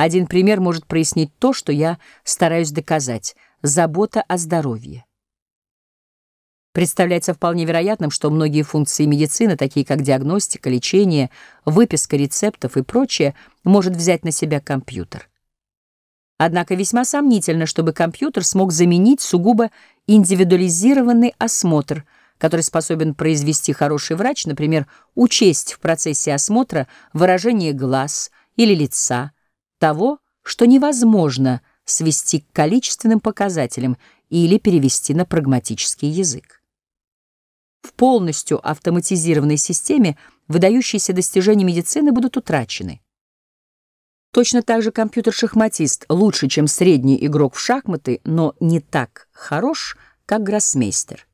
Один пример может прояснить то, что я стараюсь доказать — забота о здоровье. Представляется вполне вероятным, что многие функции медицины, такие как диагностика, лечение, выписка рецептов и прочее, может взять на себя компьютер. Однако весьма сомнительно, чтобы компьютер смог заменить сугубо индивидуализированный осмотр, который способен произвести хороший врач, например, учесть в процессе осмотра выражение глаз или лица, того, что невозможно свести к количественным показателям или перевести на прагматический язык. В полностью автоматизированной системе выдающиеся достижения медицины будут утрачены. Точно так же компьютер-шахматист лучше, чем средний игрок в шахматы, но не так хорош, как гроссмейстер.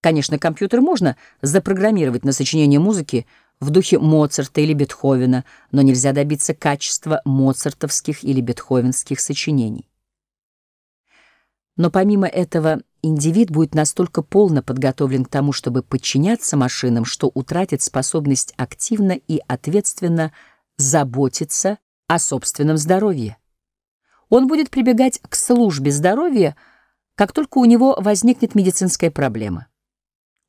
Конечно, компьютер можно запрограммировать на сочинение музыки в духе Моцарта или Бетховена, но нельзя добиться качества моцартовских или бетховенских сочинений. Но помимо этого, индивид будет настолько полно подготовлен к тому, чтобы подчиняться машинам, что утратит способность активно и ответственно заботиться о собственном здоровье. Он будет прибегать к службе здоровья, как только у него возникнет медицинская проблема.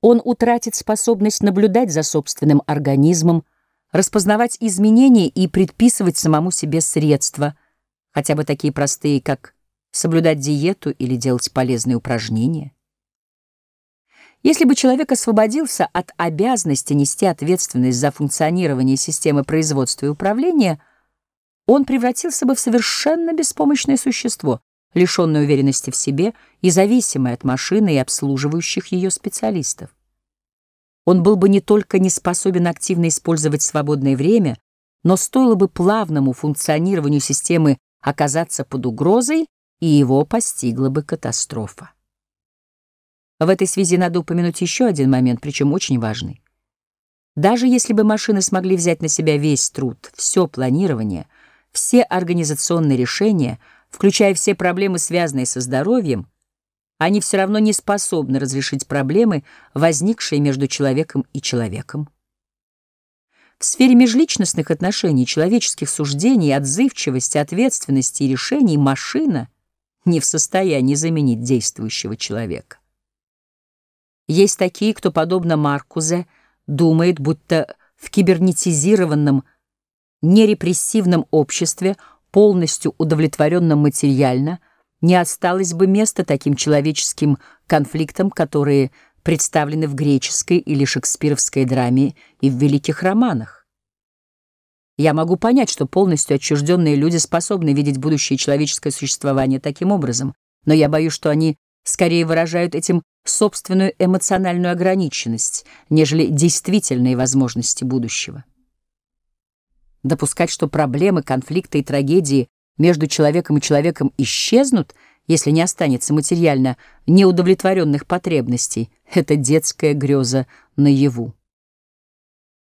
Он утратит способность наблюдать за собственным организмом, распознавать изменения и предписывать самому себе средства, хотя бы такие простые, как соблюдать диету или делать полезные упражнения. Если бы человек освободился от обязанности нести ответственность за функционирование системы производства и управления, он превратился бы в совершенно беспомощное существо, лишенное уверенности в себе и зависимое от машины и обслуживающих ее специалистов. Он был бы не только не способен активно использовать свободное время, но стоило бы плавному функционированию системы оказаться под угрозой, и его постигла бы катастрофа. В этой связи надо упомянуть еще один момент, причем очень важный. Даже если бы машины смогли взять на себя весь труд, все планирование, все организационные решения, включая все проблемы, связанные со здоровьем, они все равно не способны разрешить проблемы, возникшие между человеком и человеком. В сфере межличностных отношений, человеческих суждений, отзывчивости, ответственности и решений машина — не в состоянии заменить действующего человека. Есть такие, кто, подобно Маркузе, думает, будто в кибернетизированном, нерепрессивном обществе, полностью удовлетворенном материально, не осталось бы места таким человеческим конфликтам, которые представлены в греческой или шекспировской драме и в великих романах. Я могу понять, что полностью отчужденные люди способны видеть будущее человеческое существование таким образом, но я боюсь, что они скорее выражают этим собственную эмоциональную ограниченность, нежели действительные возможности будущего. Допускать, что проблемы, конфликты и трагедии между человеком и человеком исчезнут, если не останется материально неудовлетворенных потребностей, это детская греза наяву.